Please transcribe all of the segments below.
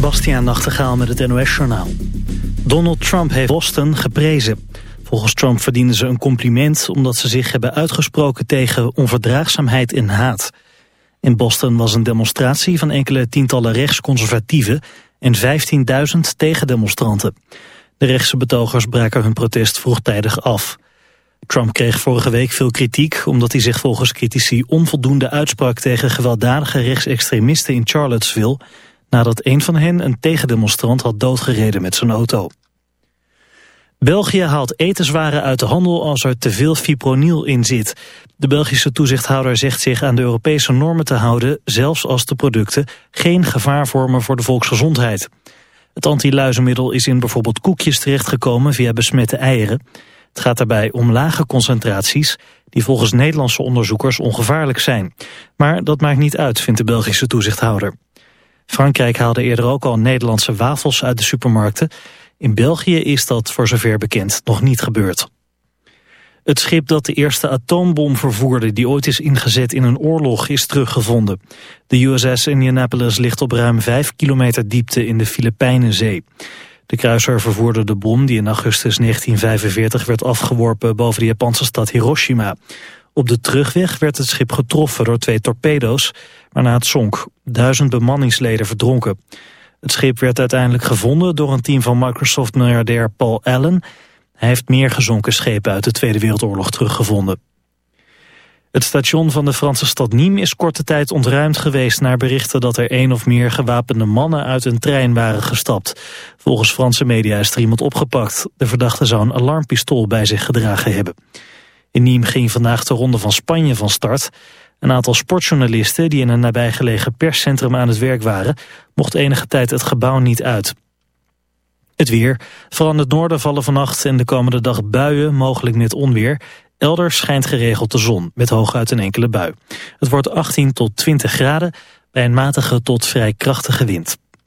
Bastiaan Nachtegaal met het NOS-journaal. Donald Trump heeft Boston geprezen. Volgens Trump verdienen ze een compliment omdat ze zich hebben uitgesproken tegen onverdraagzaamheid en haat. In Boston was een demonstratie van enkele tientallen rechtsconservatieven en 15.000 tegendemonstranten. De rechtse betogers braken hun protest vroegtijdig af. Trump kreeg vorige week veel kritiek omdat hij zich volgens critici onvoldoende uitsprak tegen gewelddadige rechtsextremisten in Charlottesville nadat een van hen een tegendemonstrant had doodgereden met zijn auto. België haalt etenswaren uit de handel als er te veel fipronil in zit. De Belgische toezichthouder zegt zich aan de Europese normen te houden... zelfs als de producten geen gevaar vormen voor de volksgezondheid. Het antiluizenmiddel is in bijvoorbeeld koekjes terechtgekomen via besmette eieren. Het gaat daarbij om lage concentraties die volgens Nederlandse onderzoekers ongevaarlijk zijn. Maar dat maakt niet uit, vindt de Belgische toezichthouder. Frankrijk haalde eerder ook al Nederlandse wafels uit de supermarkten. In België is dat voor zover bekend nog niet gebeurd. Het schip dat de eerste atoombom vervoerde die ooit is ingezet in een oorlog is teruggevonden. De USS Indianapolis ligt op ruim 5 kilometer diepte in de Filipijnenzee. De kruiser vervoerde de bom die in augustus 1945 werd afgeworpen boven de Japanse stad Hiroshima. Op de terugweg werd het schip getroffen door twee torpedo's, waarna het zonk. Duizend bemanningsleden verdronken. Het schip werd uiteindelijk gevonden door een team van Microsoft-miljardair Paul Allen. Hij heeft meer gezonken schepen uit de Tweede Wereldoorlog teruggevonden. Het station van de Franse stad Nîmes is korte tijd ontruimd geweest... naar berichten dat er één of meer gewapende mannen uit een trein waren gestapt. Volgens Franse media is er iemand opgepakt. De verdachte zou een alarmpistool bij zich gedragen hebben. In Nîmes ging vandaag de ronde van Spanje van start. Een aantal sportjournalisten die in een nabijgelegen perscentrum aan het werk waren... mocht enige tijd het gebouw niet uit. Het weer. Vooral in het noorden vallen vannacht en de komende dag buien, mogelijk met onweer. Elders schijnt geregeld de zon, met hooguit een enkele bui. Het wordt 18 tot 20 graden bij een matige tot vrij krachtige wind.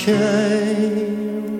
Shame.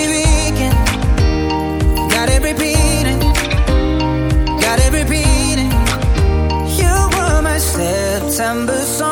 September song,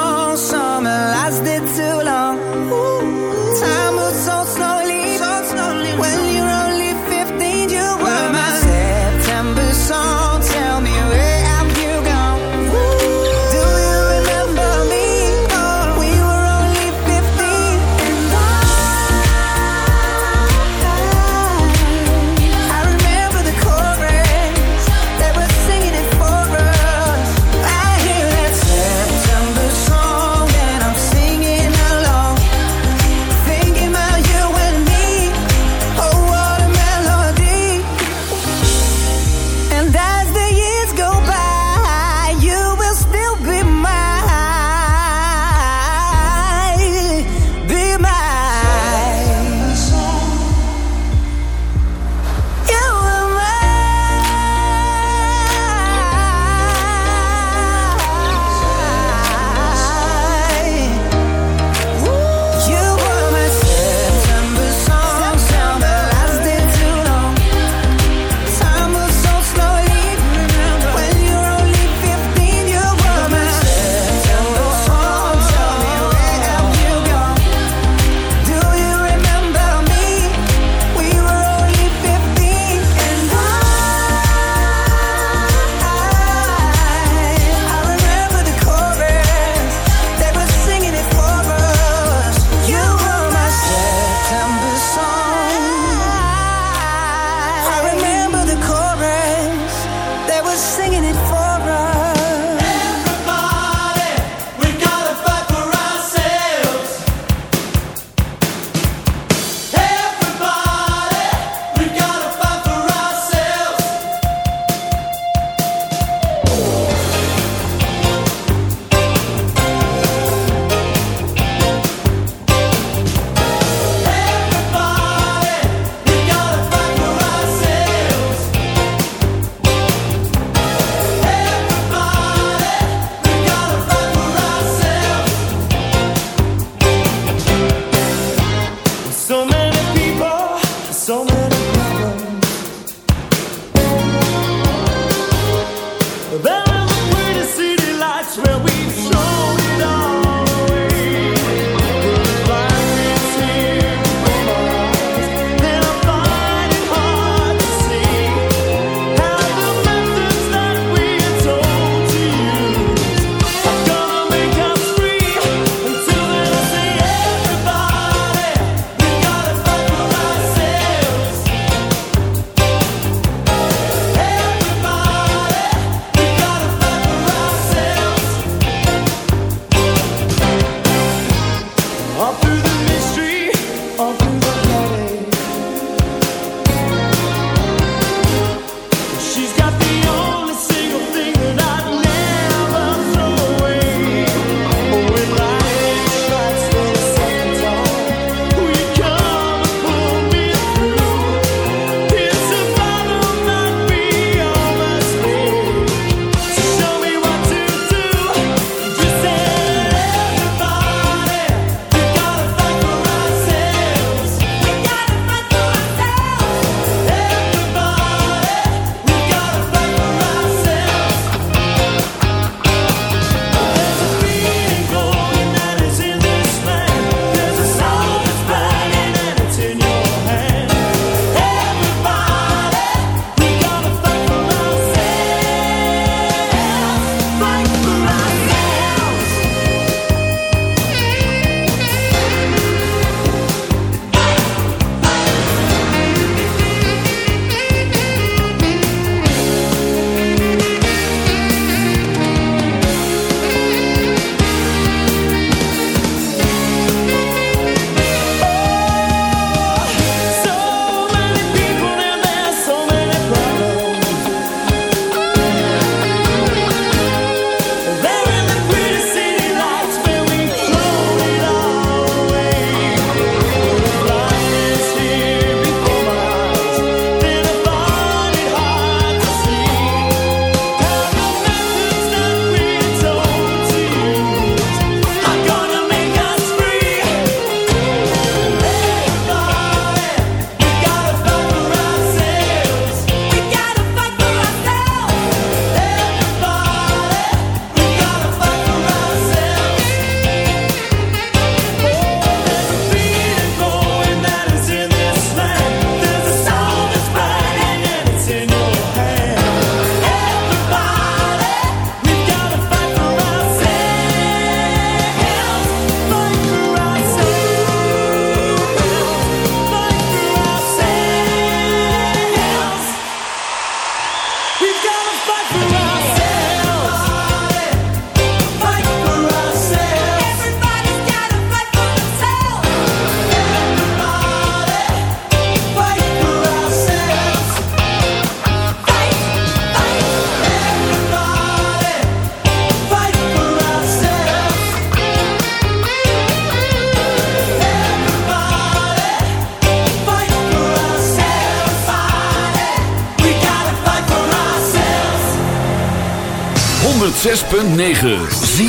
106.9 Zie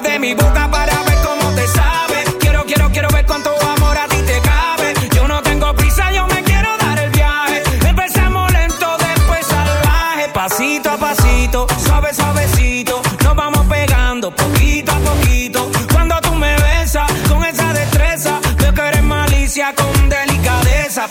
De mi boca para ver cómo te sabe.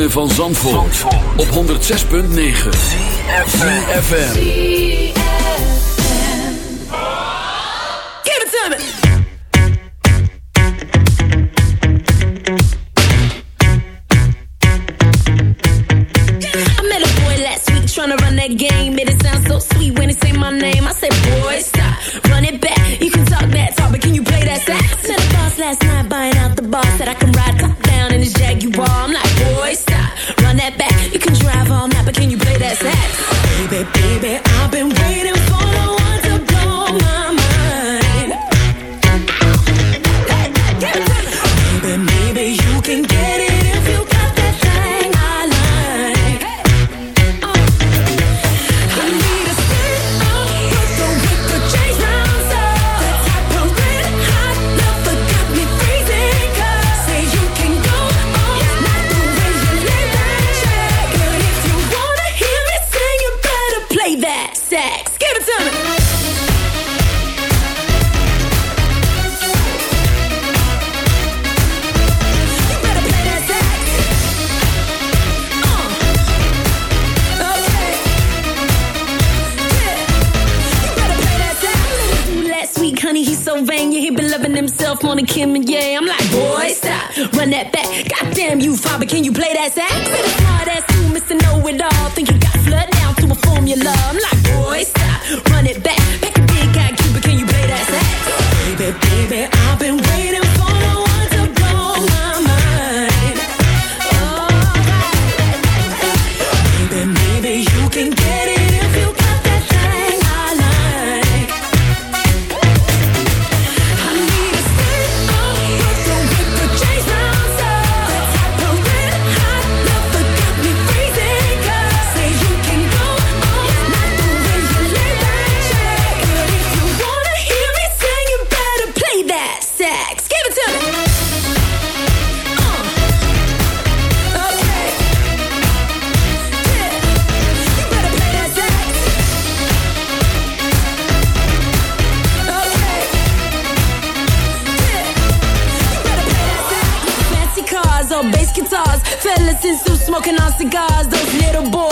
van Zandvoort, op 106.9 CFFM Give it to me! I met a boy last week trying to run that game. It sounds so sweet when it say my name. I said boy stop, run it back. You can talk that talk but can you play that boss last night buying out the bar. Said I can ride Uh. fellas in suits smoking on cigars. Those little boys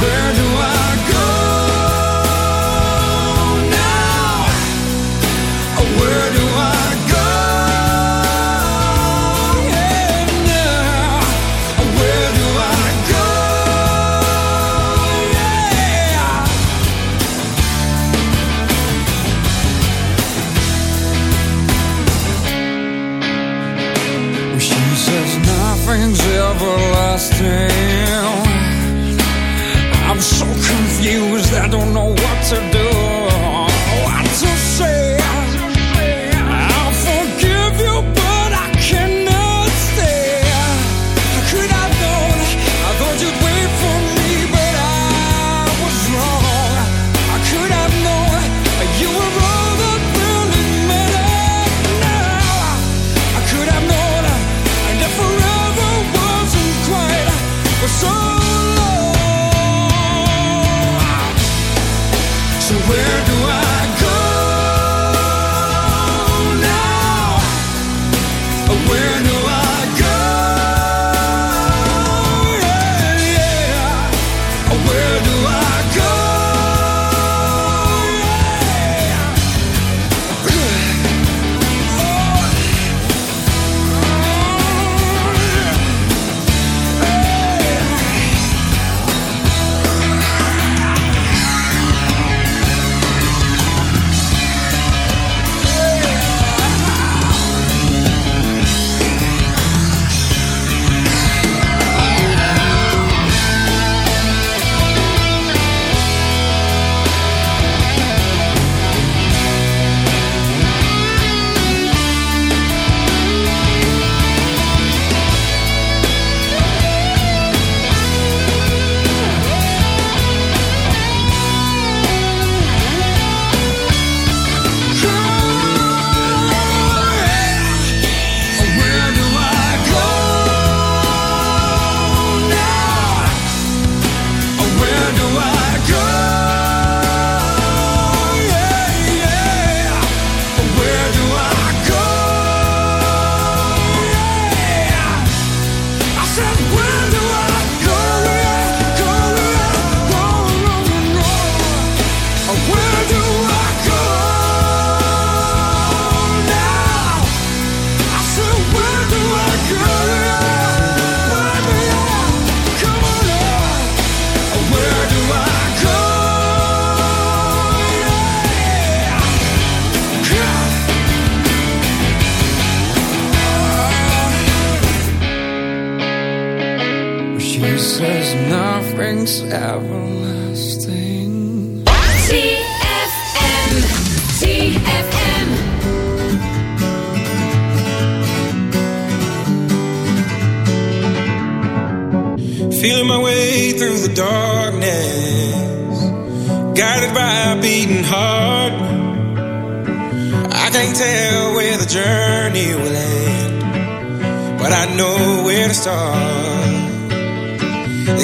Where do I it's everlasting. ZFM, ZFM. Feeling my way through the darkness, guided by a beating heart. I can't tell where the journey will end, but I know where to start